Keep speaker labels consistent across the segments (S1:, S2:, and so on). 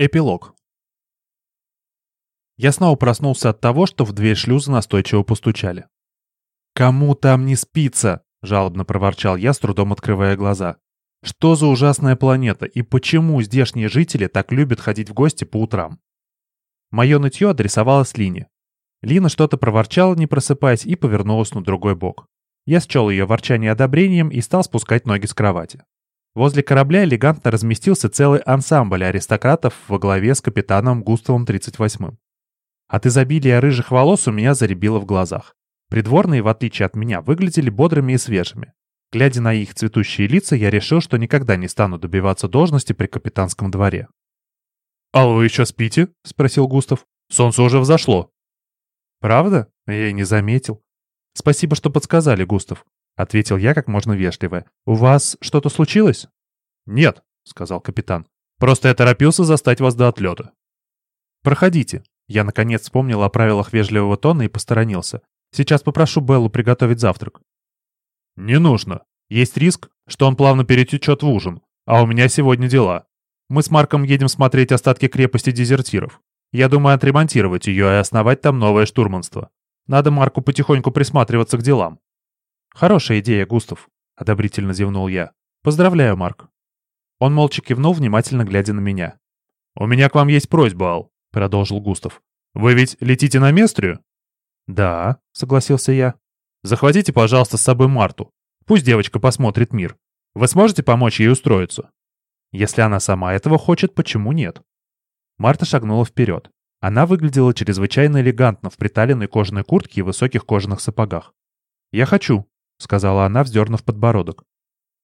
S1: Эпилог. Я снова проснулся от того, что в дверь шлюза настойчиво постучали. «Кому там не спится?» — жалобно проворчал я, с трудом открывая глаза. «Что за ужасная планета, и почему здешние жители так любят ходить в гости по утрам?» Мое нытье адресовалось Лине. Лина что-то проворчала, не просыпаясь, и повернулась на другой бок. Я счел ее ворчание одобрением и стал спускать ноги с кровати. Возле корабля элегантно разместился целый ансамбль аристократов во главе с капитаном Густавом 38-м. От изобилия рыжих волос у меня заребило в глазах. Придворные, в отличие от меня, выглядели бодрыми и свежими. Глядя на их цветущие лица, я решил, что никогда не стану добиваться должности при капитанском дворе.
S2: «А вы еще спите?» — спросил Густав. «Солнце уже взошло».
S1: «Правда? Я и не заметил. Спасибо, что подсказали, Густав. Ответил я как можно вежливо. «У вас что-то случилось?»
S2: «Нет», — сказал капитан. «Просто я торопился застать вас до отлета».
S1: «Проходите». Я, наконец, вспомнил о правилах вежливого тона и посторонился. «Сейчас попрошу Беллу приготовить завтрак».
S2: «Не нужно. Есть риск, что он плавно перетечет в ужин. А у меня сегодня дела. Мы с Марком едем смотреть остатки крепости дезертиров. Я думаю отремонтировать ее и основать там новое штурманство. Надо Марку потихоньку присматриваться к делам.
S1: «Хорошая идея, Густав», — одобрительно зевнул я. «Поздравляю, Марк». Он молча кивнул, внимательно глядя на меня.
S2: «У меня к вам есть просьба, Ал», — продолжил Густав. «Вы ведь летите на Местрию?»
S1: «Да», — согласился я.
S2: «Захватите, пожалуйста, с собой Марту. Пусть девочка посмотрит мир. Вы сможете помочь ей устроиться?»
S1: «Если она сама этого хочет, почему нет?» Марта шагнула вперед. Она выглядела чрезвычайно элегантно в приталенной кожаной куртке и высоких кожаных сапогах. «Я хочу», — сказала она, вздернув подбородок.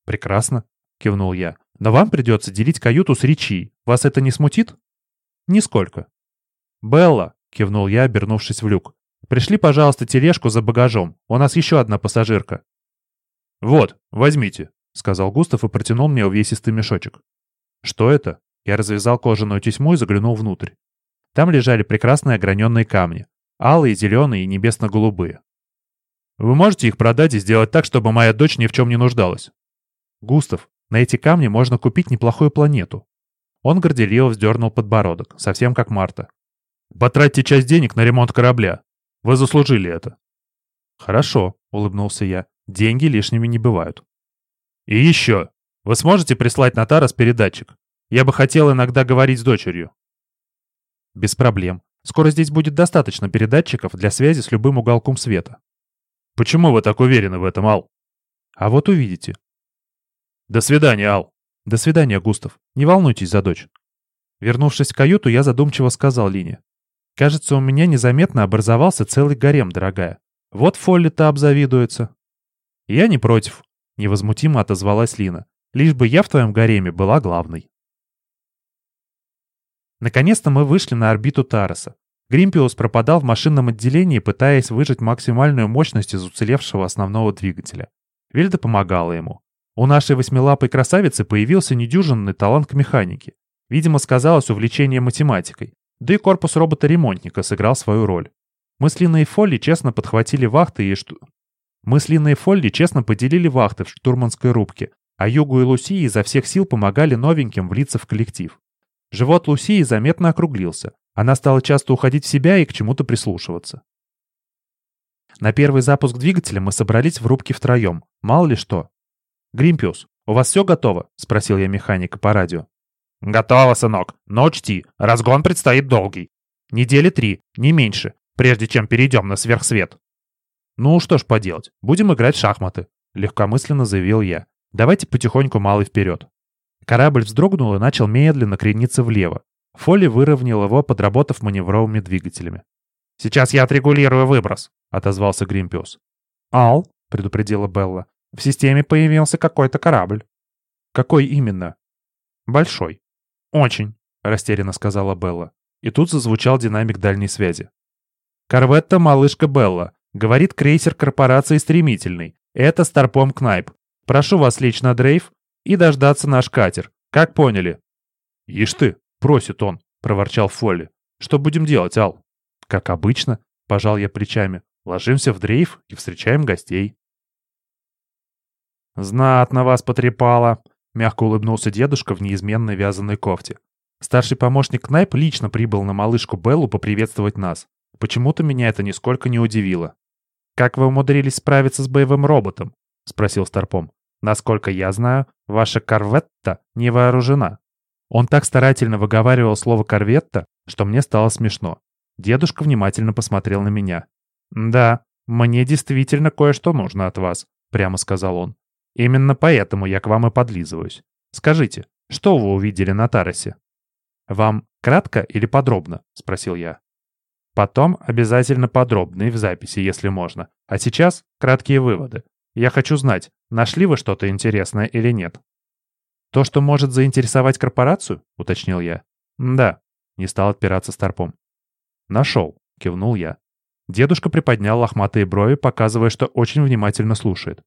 S1: «Прекрасно», — кивнул я. «Но вам придется делить каюту с Ричи. Вас это не смутит?» «Нисколько». «Белла», — кивнул я, обернувшись в люк. «Пришли, пожалуйста, тележку за багажом. У нас еще одна пассажирка».
S2: «Вот, возьмите», — сказал
S1: Густав и протянул мне увесистый мешочек. «Что это?» Я развязал кожаную тесьму и заглянул внутрь. Там лежали прекрасные ограненные камни. Алые, зеленые и небесно-голубые.
S2: Вы можете их продать и сделать так, чтобы моя дочь ни в чем не нуждалась.
S1: Густав, на эти камни можно купить неплохую планету. Он горделиво вздернул подбородок, совсем как Марта.
S2: Потратьте часть денег на ремонт корабля. Вы заслужили это.
S1: Хорошо, улыбнулся я. Деньги лишними не бывают.
S2: И еще. Вы сможете прислать на Тарас передатчик? Я бы хотел иногда говорить с дочерью.
S1: Без проблем. Скоро здесь будет достаточно передатчиков для связи с любым уголком света.
S2: Почему вы так уверены в этом, Ал?
S1: А вот увидите.
S2: До свидания, Ал.
S1: До свидания, Густав. Не волнуйтесь за дочь. Вернувшись в каюту, я задумчиво сказал Лине. Кажется, у меня незаметно образовался целый гарем, дорогая. Вот Фолли-то обзавидуется. Я не против, невозмутимо отозвалась Лина. Лишь бы я в твоем гареме была главной. Наконец-то мы вышли на орбиту Тароса. Гримпиус пропадал в машинном отделении, пытаясь выжать максимальную мощность из уцелевшего основного двигателя. Вильда помогала ему. У нашей восьмилапой красавицы появился недюжинный талант к механике. Видимо, сказалось увлечение математикой. Да и корпус робота-ремонтника сыграл свою роль. Мы с Линой Фолли честно подхватили вахты и шту... Мы с Линой Фолли честно поделили вахты в штурманской рубке, а Югу и Луси изо всех сил помогали новеньким влиться в коллектив. Живот Лусии заметно округлился. Она стала часто уходить в себя и к чему-то прислушиваться. На первый запуск двигателя мы собрались в рубке втроем. Мало ли что. «Гримпиус, у вас все готово?» — спросил я механика по радио.
S2: «Готово, сынок. Но учти, разгон предстоит долгий.
S1: Недели три, не меньше, прежде чем перейдем на сверхсвет». «Ну что ж поделать, будем играть в шахматы», — легкомысленно заявил я. «Давайте потихоньку малый вперед». Корабль вздрогнул и начал медленно крениться влево. Фолли выровнял его, подработав маневровыми двигателями.
S2: «Сейчас я отрегулирую выброс», — отозвался Гримпиус.
S1: «Ал», — предупредила Белла, — «в системе появился какой-то корабль». «Какой именно?» «Большой».
S2: «Очень», —
S1: растерянно сказала Белла. И тут зазвучал динамик дальней связи. «Корветта «Малышка Белла», — говорит крейсер корпорации «Стремительный». Это Старпом Кнайп. Прошу вас лечь на дрейф и дождаться наш катер. Как поняли?»
S2: «Ишь ты!» «Просит он», — проворчал Фолли. «Что будем делать, Ал?»
S1: «Как обычно», — пожал я плечами. «Ложимся в дрейф и встречаем гостей». «Знатно вас потрепало», — мягко улыбнулся дедушка в неизменной вязаной кофте. Старший помощник Кнайп лично прибыл на малышку Беллу поприветствовать нас. Почему-то меня это нисколько не удивило. «Как вы умудрились справиться с боевым роботом?» — спросил Старпом. «Насколько я знаю, ваша корветта не вооружена». Он так старательно выговаривал слово «корветта», что мне стало смешно. Дедушка внимательно посмотрел на меня. «Да, мне действительно кое-что нужно от вас», — прямо сказал он. «Именно поэтому я к вам и подлизываюсь. Скажите, что вы увидели на Таросе?» «Вам кратко или подробно?» — спросил я. «Потом обязательно подробно и в записи, если можно. А сейчас краткие выводы. Я хочу знать, нашли вы что-то интересное или нет». «То, что может заинтересовать корпорацию?» — уточнил я. «Да», — не стал отпираться Старпом. «Нашел», — кивнул я. Дедушка приподнял лохматые брови, показывая, что очень внимательно слушает.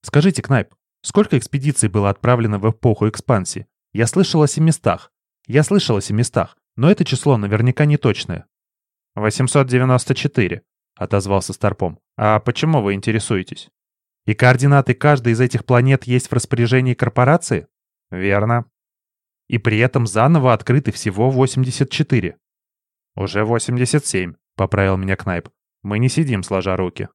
S1: «Скажите, Кнайп, сколько экспедиций было отправлено в эпоху экспансии? Я слышал о семистах. Я слышал о семистах, но это число наверняка не точное». «894», — отозвался Старпом. «А почему вы интересуетесь?» «И координаты каждой из этих планет есть в распоряжении корпорации?» «Верно». «И при этом заново открыты всего 84». «Уже 87», — поправил меня Кнайп. «Мы не сидим, сложа руки».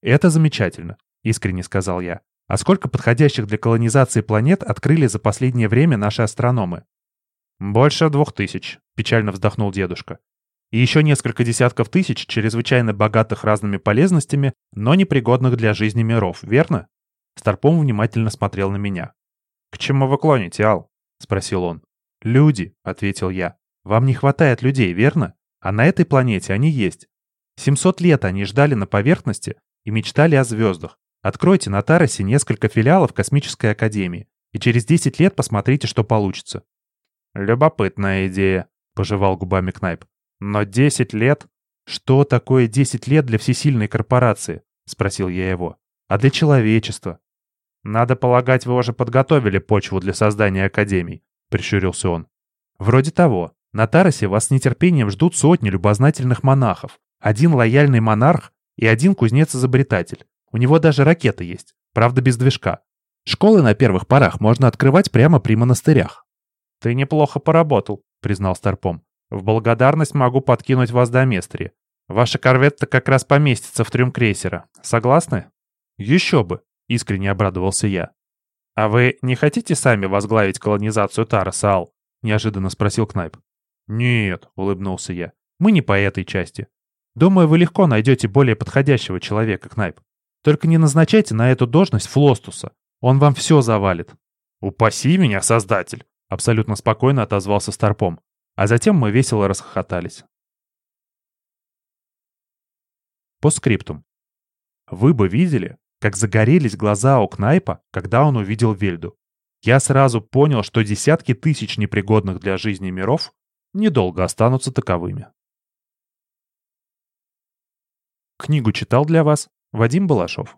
S1: «Это замечательно», — искренне сказал я. «А сколько подходящих для колонизации планет открыли за последнее время наши астрономы?» «Больше двух тысяч», — печально вздохнул дедушка. «И еще несколько десятков тысяч чрезвычайно богатых разными полезностями, но непригодных для жизни миров, верно?» Старпом внимательно смотрел на меня. «К чему вы клоните, Ал?» — спросил он. «Люди», — ответил я. «Вам не хватает людей, верно? А на этой планете они есть. 700 лет они ждали на поверхности и мечтали о звездах. Откройте на Таросе несколько филиалов Космической Академии, и через 10 лет посмотрите, что получится». «Любопытная идея», — пожевал губами Кнайп. «Но 10 лет? Что такое 10 лет для всесильной корпорации?» — спросил я его. «А для человечества?» «Надо полагать, вы уже подготовили почву для создания Академий», — прищурился он. «Вроде того. На Таросе вас с нетерпением ждут сотни любознательных монахов. Один лояльный монарх и один кузнец-изобретатель. У него даже ракета есть, правда без движка. Школы на первых порах можно открывать прямо при монастырях. «Ты неплохо поработал», — признал Старпом. «В благодарность могу подкинуть вас до Местри. Ваша корветта как раз поместится в трюм крейсера. Согласны?» «Еще бы», — искренне обрадовался я. «А вы не хотите сами возглавить колонизацию Тароса, Ал?» — неожиданно спросил Кнайп. «Нет», — улыбнулся я, — «мы не по этой части. Думаю, вы легко найдете более подходящего человека, Кнайп. Только не назначайте на эту должность Флостуса. Он вам все завалит». «Упаси меня, Создатель!» — абсолютно спокойно отозвался Старпом. А затем мы весело расхохотались. По скриптум. Вы бы видели, как загорелись глаза у Кнайпа, когда он увидел Вельду. Я сразу понял, что десятки тысяч непригодных для жизни миров недолго останутся таковыми. Книгу читал для вас Вадим Балашов.